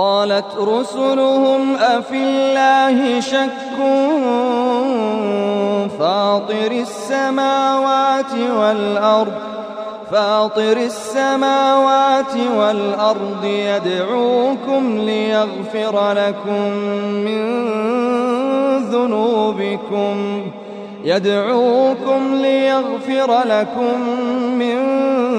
قالت رسلهم أفي الله شك فاطر السماوات والأرض فاطر السماوات والأرض يدعوكم ليغفر لكم من ذنوبكم يدعوكم ليغفر لكم من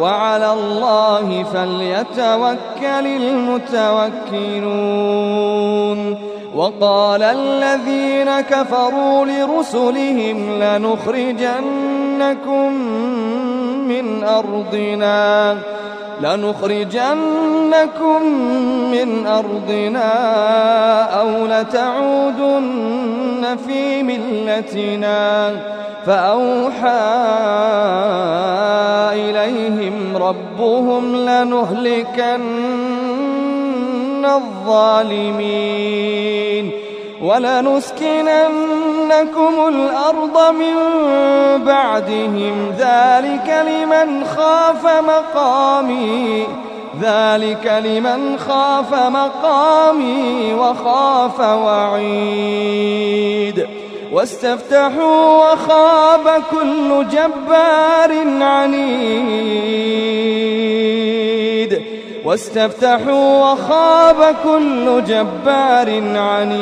وعلى الله فليتوكل المتوكلون. وقال الذين كفروا لرسلهم لنخرجنكم من أرضنا لنخرجنكم من أرضنا أو لتعودن في ملتنا. فأوحى إليهم ربهم لنهلكن الظالمين ولنسكننكم الأرض من بعدهم. ذلك لمن خاف مقامي ذلك لمن خاف مقامي وخاف وعيد. واستفتحوا وخاب كل جبار عنيد. واستفتحوا وخاب كل جبار عنيد.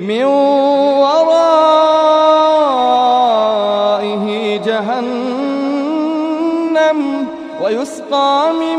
من ورائه جهنم ويسقى من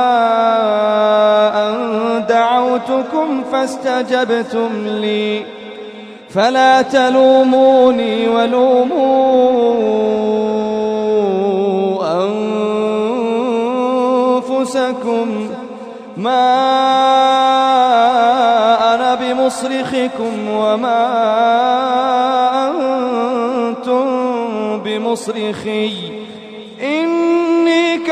دعوتكم فاستجبتم لي. فلا تلوموني ولوموا أنفسكم. ما أنا بمصرخكم وما أنتم بمصرخي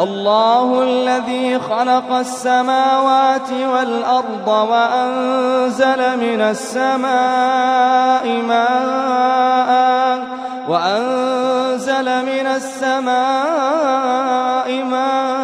الله الذي خلق السماوات والأرض وأنزل من السماء ماء وأنزل من السماء ماء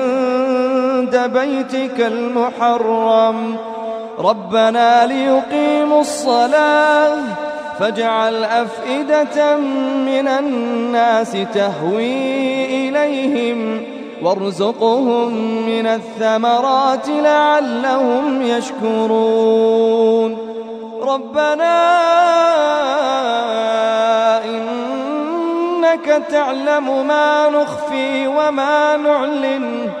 بيتك المحرم. ربنا ليقيموا الصلاة فاجعل أفئدة من الناس تهوي إليهم وارزقهم من الثمرات لعلهم يشكرون. ربنا إنك تعلم ما نخفي وما نعلن.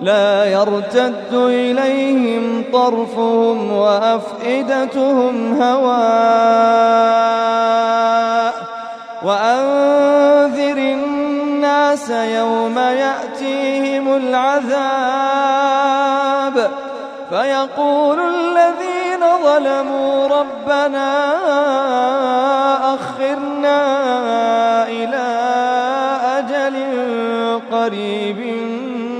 لا يرتد إليهم طرفهم وأفئدتهم هواء. وأنذر الناس يوم يأتيهم العذاب. فيقول الذين ظلموا ربنا أخرنا إلى أجل قريب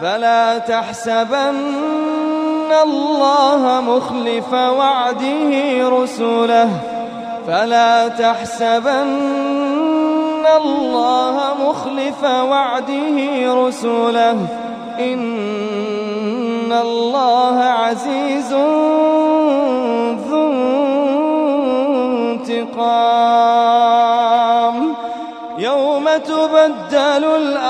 فلا تحسبن الله مخلف وعده رسله. فلا تحسبن الله مخلف وعده رسله. إن الله عزيز ذو انتقام. يوم تبدل الأرض